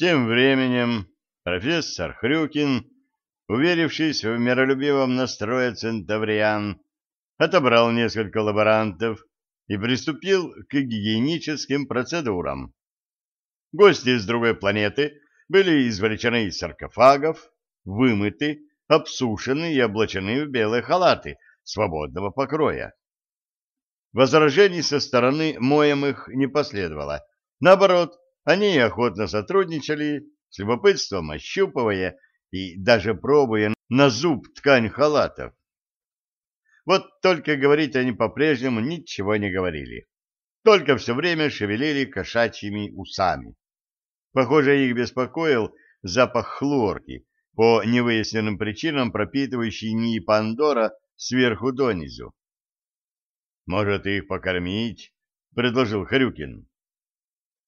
Тем временем профессор Хрюкин, уверившись в миролюбивом настрое центавриан, отобрал несколько лаборантов и приступил к гигиеническим процедурам. Гости с другой планеты были извлечены из саркофагов, вымыты, обсушены и облачены в белые халаты свободного покроя. Возражений со стороны моемых не последовало. Наоборот, они охотно сотрудничали, с любопытством ощупывая и даже пробуя на зуб ткань халатов. Вот только говорить они по-прежнему ничего не говорили. Только все время шевелили кошачьими усами. Похоже, их беспокоил запах хлорки, по невыясненным причинам пропитывающий НИИ Пандора сверху донизу. «Может, их покормить?» — предложил Харюкин.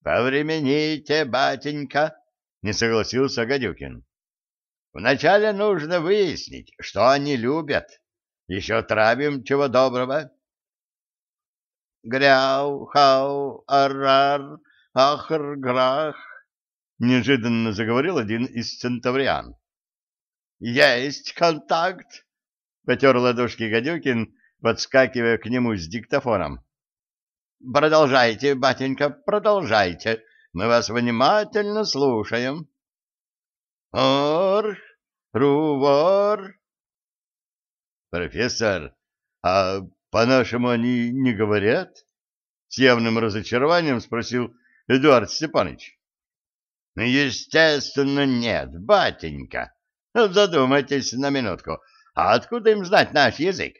«Повремените, батенька!» — не согласился Гадюкин. «Вначале нужно выяснить, что они любят. Еще травим чего доброго». «Гряу, хау, арар, ахр, грах!» — неожиданно заговорил один из центавриан. «Есть контакт!» — потер ладошки Гадюкин, подскакивая к нему с диктофоном. Продолжайте, батенька, продолжайте. Мы вас внимательно слушаем. Ор, рувор. Профессор, а по-нашему они не говорят? С явным разочарованием спросил Эдуард Степанович. Естественно, нет, батенька. Задумайтесь на минутку. А откуда им знать наш язык?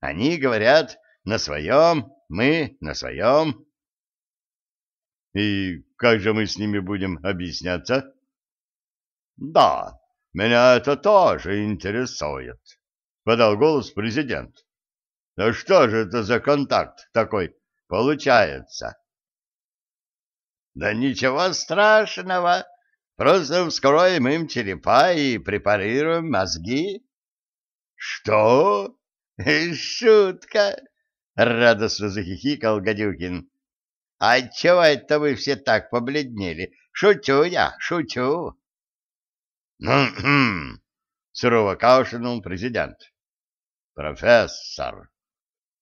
Они говорят на своем, мы на своем. И как же мы с ними будем объясняться? Да, меня это тоже интересует, подал голос президент. Да что же это за контакт такой получается? Да ничего страшного, просто вскроем им черепа и препарируем мозги. Что? Шутка! — радостно захихикал Гадюкин. — А чего это вы все так побледнели? Шучу я, шучу. «Хм — сурово кашлянул президент. — Профессор,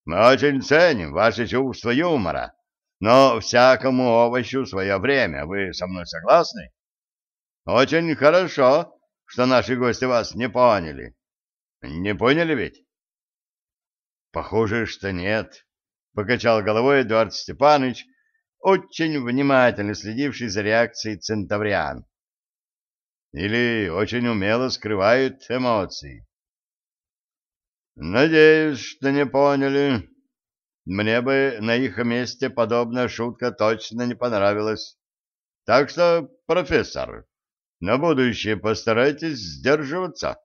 мы очень ценим ваше чувство юмора, но всякому овощу свое время. Вы со мной согласны? Очень хорошо, что наши гости вас не поняли. Не поняли ведь? Похоже, что нет, покачал головой Эдуард Степанович, очень внимательно следивший за реакцией центавриан. Или очень умело скрывают эмоции. Надеюсь, что не поняли. Мне бы на их месте подобная шутка точно не понравилась. Так что, профессор, на будущее постарайтесь сдерживаться.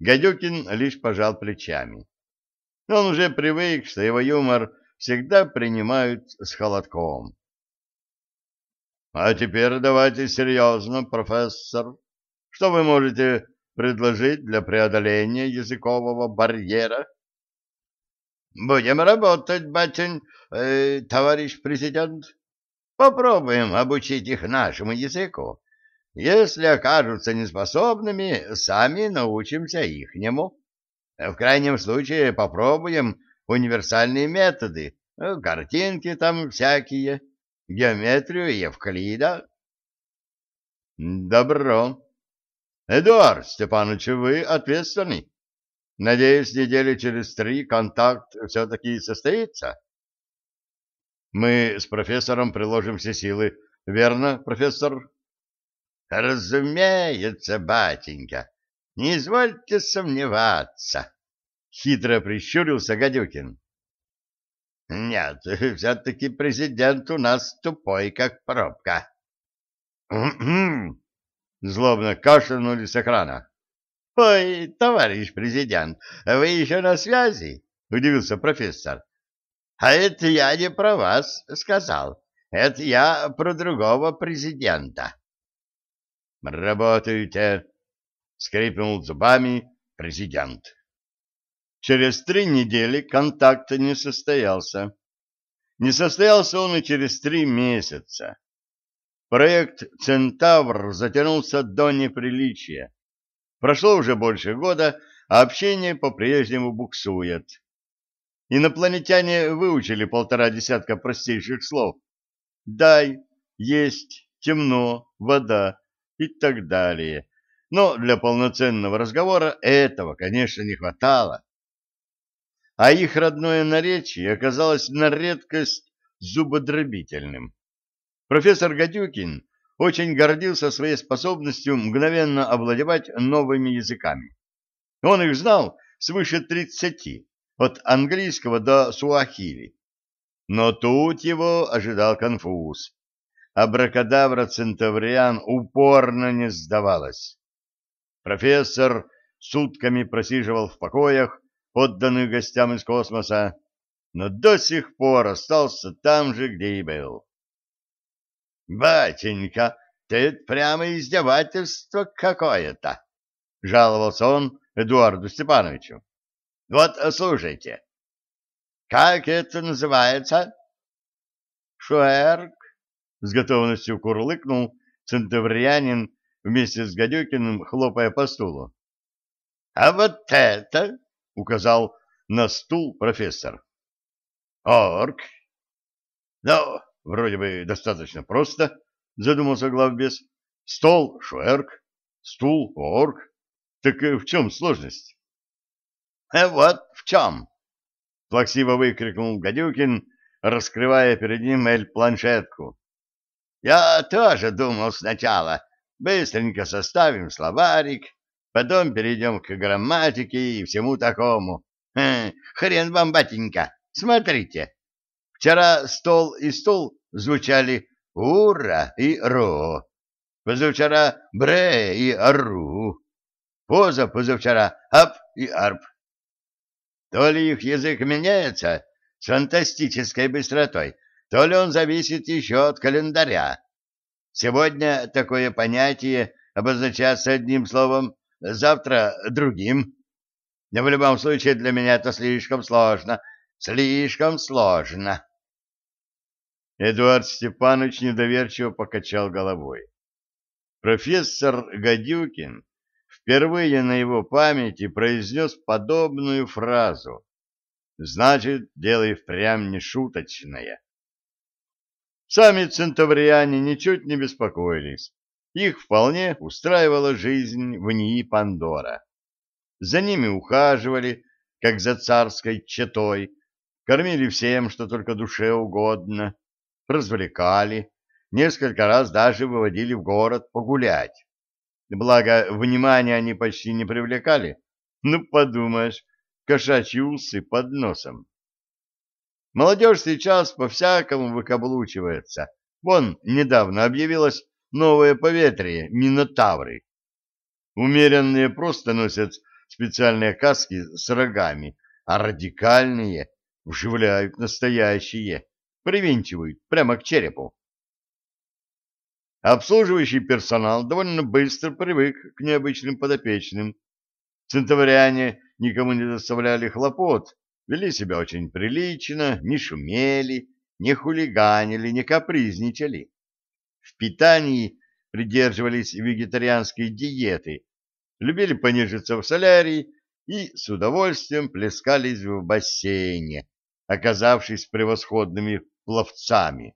Гадюкин лишь пожал плечами. Он уже привык, что его юмор всегда принимают с холодком. — А теперь давайте серьезно, профессор. Что вы можете предложить для преодоления языкового барьера? — Будем работать, батень, э, товарищ президент. Попробуем обучить их нашему языку. Если окажутся неспособными, сами научимся ихнему. В крайнем случае попробуем универсальные методы, ну, картинки там всякие, геометрию Евклида. Добро. Эдуард Степанович, вы ответственный. Надеюсь, недели через три контакт все-таки состоится? Мы с профессором приложим все силы. Верно, профессор? Разумеется, батенька. Не извольте сомневаться, — хитро прищурился Гадюкин. — Нет, все-таки президент у нас тупой, как пробка. — Злобно кашлянули с экрана. — Ой, товарищ президент, вы еще на связи? — удивился профессор. — А это я не про вас сказал. Это я про другого президента. — Работайте, скрипнул зубами президент. Через три недели контакт не состоялся. Не состоялся он и через три месяца. проект «Центавр» затянулся до неприличия. Прошло уже больше года, а общение по-прежнему буксует. Инопланетяне выучили полтора десятка простейших слов. «Дай», «есть», «темно», «вода» и так далее. Но для полноценного разговора этого, конечно, не хватало. А их родное наречие оказалось на редкость зубодробительным. Профессор Гадюкин очень гордился своей способностью мгновенно овладевать новыми языками. Он их знал свыше тридцати, от английского до суахили. Но тут его ожидал конфуз. Абракадабра Центавриан упорно не сдавалась. Профессор сутками просиживал в покоях, отданных гостям из космоса, но до сих пор остался там же, где и был. — Батенька, ты прямо издевательство какое-то! — жаловался он Эдуарду Степановичу. — Вот слушайте. Как это называется? — Шуэрк, — с готовностью курлыкнул центаврианин вместе с Гадюкиным, хлопая по стулу. — А вот это, — указал на стул профессор. — Орк. — Ну, вроде бы достаточно просто, — задумался главбес. — Стол — шуэрк, стул — орк. Так в чем сложность? — Вот в чем! — плаксиво выкрикнул Гадюкин, раскрывая перед ним эль-планшетку. — Я тоже думал сначала. Быстренько составим словарик, потом перейдем к грамматике и всему такому. Хрен вам, батенька, смотрите. Вчера стол и стул звучали «Ура» и «Ро». Позавчера «Бре» и «Ару». Поза позавчера «Ап» и «Арп». То ли их язык меняется с фантастической быстротой, то ли он зависит еще от календаря. Сегодня такое понятие обозначается одним словом, завтра — другим. Но в любом случае для меня это слишком сложно, слишком сложно. Эдуард Степанович недоверчиво покачал головой. Профессор Гадюкин впервые на его памяти произнес подобную фразу. Значит, дело и впрямь не шуточное. Сами центавриане ничуть не беспокоились. Их вполне устраивала жизнь в НИИ Пандора. За ними ухаживали, как за царской четой, кормили всем, что только душе угодно, развлекали, несколько раз даже выводили в город погулять. Благо, внимания они почти не привлекали. Ну, подумаешь, кошачьи усы под носом. Молодежь сейчас по-всякому выкаблучивается. Вон, недавно объявилось новое поветрие — минотавры. Умеренные просто носят специальные каски с рогами, а радикальные вживляют настоящие привинчивают прямо к черепу. Обслуживающий персонал довольно быстро привык к необычным подопечным. Центавриане никому не доставляли хлопот, вели себя очень прилично, не шумели, не хулиганили, не капризничали. В питании придерживались вегетарианской диеты, любили понежиться в солярии и с удовольствием плескались в бассейне, оказавшись превосходными пловцами.